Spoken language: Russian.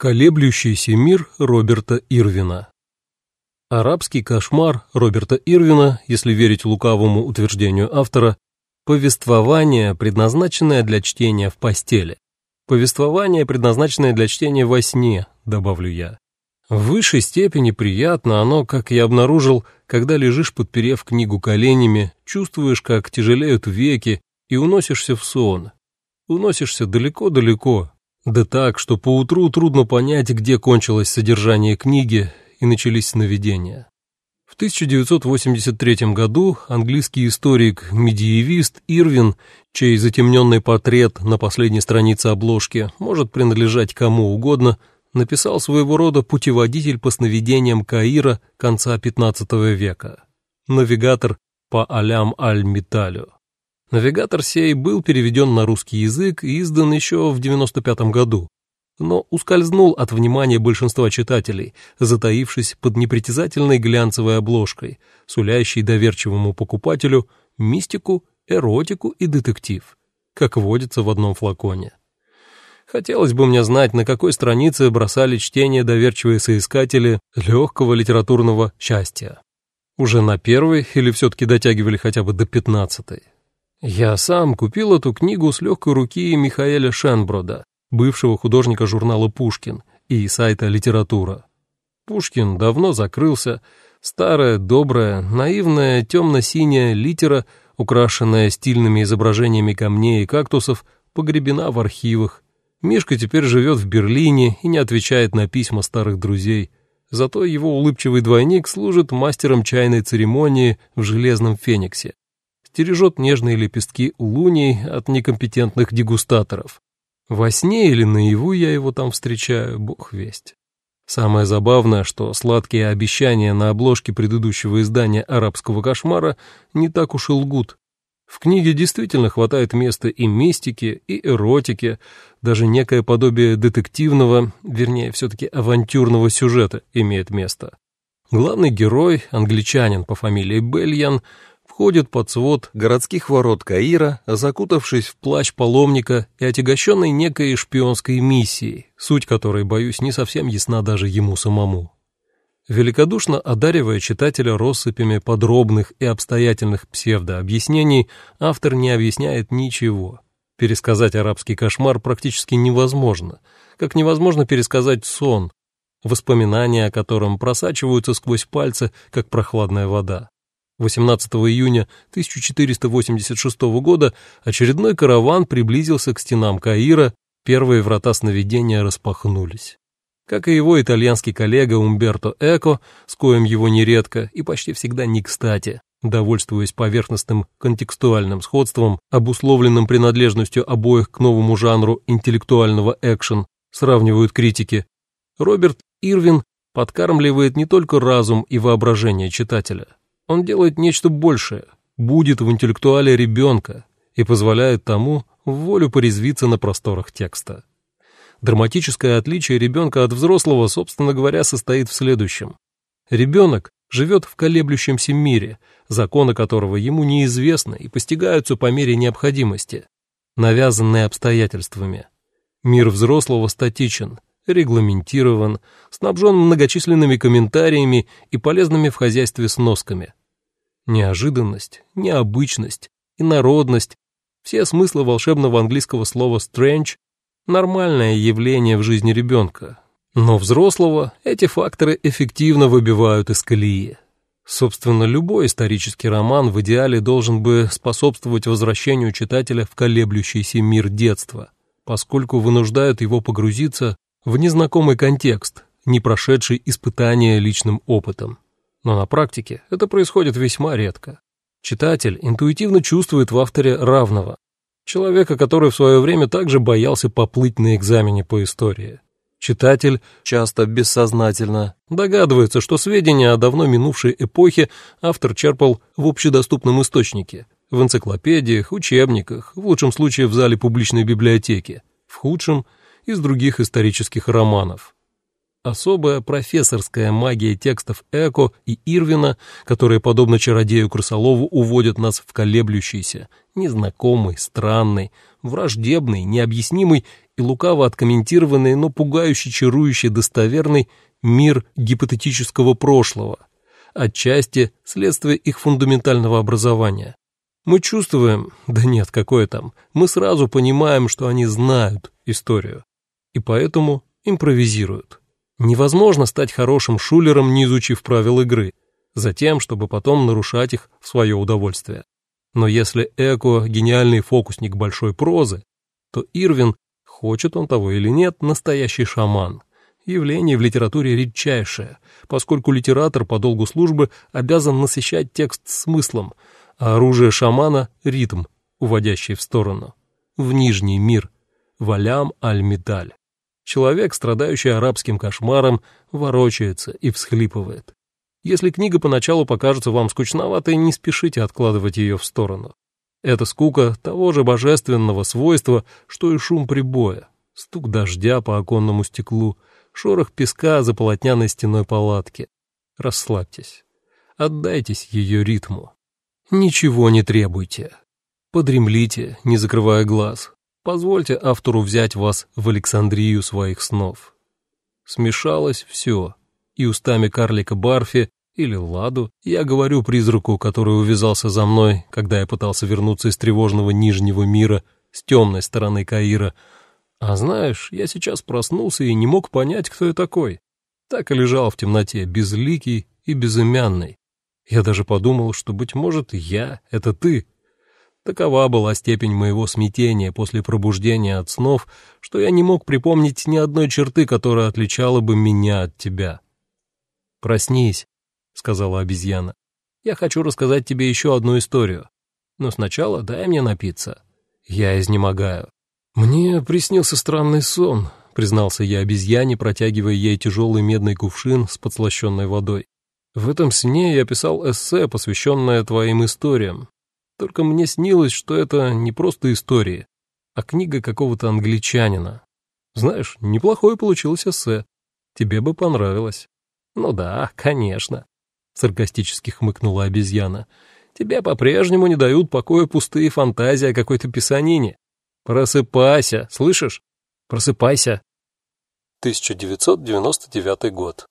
Колеблющийся мир Роберта Ирвина Арабский кошмар Роберта Ирвина, если верить лукавому утверждению автора, повествование, предназначенное для чтения в постели. Повествование, предназначенное для чтения во сне, добавлю я. В высшей степени приятно оно, как я обнаружил, когда лежишь, подперев книгу коленями, чувствуешь, как тяжелеют веки, и уносишься в сон. Уносишься далеко-далеко, да так, что поутру трудно понять, где кончилось содержание книги и начались сновидения. В 1983 году английский историк-медиевист Ирвин, чей затемненный портрет на последней странице обложки может принадлежать кому угодно, написал своего рода путеводитель по сновидениям Каира конца XV века. Навигатор по Алям аль-Миталю. Навигатор сей был переведен на русский язык и издан еще в 95 году, но ускользнул от внимания большинства читателей, затаившись под непритязательной глянцевой обложкой, сулящей доверчивому покупателю мистику, эротику и детектив, как водится в одном флаконе. Хотелось бы мне знать, на какой странице бросали чтение доверчивые соискатели легкого литературного счастья. Уже на первой или все-таки дотягивали хотя бы до пятнадцатой? Я сам купил эту книгу с легкой руки Михаэля Шенброда, бывшего художника журнала «Пушкин» и сайта «Литература». Пушкин давно закрылся, старая, добрая, наивная темно-синяя литера, украшенная стильными изображениями камней и кактусов, погребена в архивах. Мишка теперь живет в Берлине и не отвечает на письма старых друзей. Зато его улыбчивый двойник служит мастером чайной церемонии в «Железном фениксе» стережет нежные лепестки луний от некомпетентных дегустаторов. Во сне или наяву я его там встречаю, бог весть. Самое забавное, что сладкие обещания на обложке предыдущего издания «Арабского кошмара» не так уж и лгут. В книге действительно хватает места и мистики, и эротики, даже некое подобие детективного, вернее, все-таки авантюрного сюжета имеет место. Главный герой, англичанин по фамилии Бельян, входит под свод городских ворот Каира, закутавшись в плащ паломника и отягощенный некой шпионской миссией, суть которой, боюсь, не совсем ясна даже ему самому. Великодушно одаривая читателя россыпями подробных и обстоятельных псевдообъяснений, автор не объясняет ничего. Пересказать арабский кошмар практически невозможно, как невозможно пересказать сон, воспоминания о котором просачиваются сквозь пальцы, как прохладная вода. 18 июня 1486 года очередной караван приблизился к стенам Каира, первые врата сновидения распахнулись. Как и его итальянский коллега Умберто Эко, с коем его нередко и почти всегда не кстати, довольствуясь поверхностным контекстуальным сходством, обусловленным принадлежностью обоих к новому жанру интеллектуального экшен, сравнивают критики, Роберт Ирвин подкармливает не только разум и воображение читателя – он делает нечто большее, будет в интеллектуале ребенка и позволяет тому в волю порезвиться на просторах текста. Драматическое отличие ребенка от взрослого, собственно говоря, состоит в следующем. Ребенок живет в колеблющемся мире, законы которого ему неизвестны и постигаются по мере необходимости, навязанные обстоятельствами. Мир взрослого статичен, регламентирован, снабжен многочисленными комментариями и полезными в хозяйстве сносками – Неожиданность, необычность, инородность — все смыслы волшебного английского слова «strange» — нормальное явление в жизни ребенка. Но взрослого эти факторы эффективно выбивают из колеи. Собственно, любой исторический роман в идеале должен бы способствовать возвращению читателя в колеблющийся мир детства, поскольку вынуждают его погрузиться в незнакомый контекст, не прошедший испытания личным опытом. Но на практике это происходит весьма редко. Читатель интуитивно чувствует в авторе равного, человека, который в свое время также боялся поплыть на экзамене по истории. Читатель часто бессознательно догадывается, что сведения о давно минувшей эпохе автор черпал в общедоступном источнике, в энциклопедиях, учебниках, в лучшем случае в зале публичной библиотеки, в худшем – из других исторических романов. Особая профессорская магия текстов Эко и Ирвина, которые, подобно чародею Крысолову, уводят нас в колеблющийся, незнакомый, странный, враждебный, необъяснимый и лукаво откомментированный, но пугающе чарующий достоверный мир гипотетического прошлого, отчасти следствие их фундаментального образования. Мы чувствуем, да нет, какое там, мы сразу понимаем, что они знают историю, и поэтому импровизируют. Невозможно стать хорошим шулером, не изучив правил игры, затем, чтобы потом нарушать их в свое удовольствие. Но если Эко – гениальный фокусник большой прозы, то Ирвин, хочет он того или нет, настоящий шаман. Явление в литературе редчайшее, поскольку литератор по долгу службы обязан насыщать текст смыслом, а оружие шамана — ритм, уводящий в сторону, в нижний мир, валям аль-медаль. Человек, страдающий арабским кошмаром, ворочается и всхлипывает. Если книга поначалу покажется вам скучноватой, не спешите откладывать ее в сторону. Это скука того же божественного свойства, что и шум прибоя, стук дождя по оконному стеклу, шорох песка за полотняной стеной палатки. Расслабьтесь, отдайтесь ее ритму. Ничего не требуйте. Подремлите, не закрывая глаз. Позвольте автору взять вас в Александрию своих снов. Смешалось все, и устами карлика Барфи или Ладу я говорю призраку, который увязался за мной, когда я пытался вернуться из тревожного нижнего мира с темной стороны Каира. А знаешь, я сейчас проснулся и не мог понять, кто я такой. Так и лежал в темноте, безликий и безымянный. Я даже подумал, что, быть может, я — это ты. Такова была степень моего смятения после пробуждения от снов, что я не мог припомнить ни одной черты, которая отличала бы меня от тебя. «Проснись», — сказала обезьяна. «Я хочу рассказать тебе еще одну историю. Но сначала дай мне напиться. Я изнемогаю». «Мне приснился странный сон», — признался я обезьяне, протягивая ей тяжелый медный кувшин с подслащенной водой. В этом сне я писал эссе, посвященное твоим историям. Только мне снилось, что это не просто истории, а книга какого-то англичанина. Знаешь, неплохое получилось эссе. Тебе бы понравилось. Ну да, конечно, саркастически хмыкнула обезьяна. Тебе по-прежнему не дают покоя пустые фантазии о какой-то писанине. Просыпайся, слышишь? Просыпайся. 1999 год.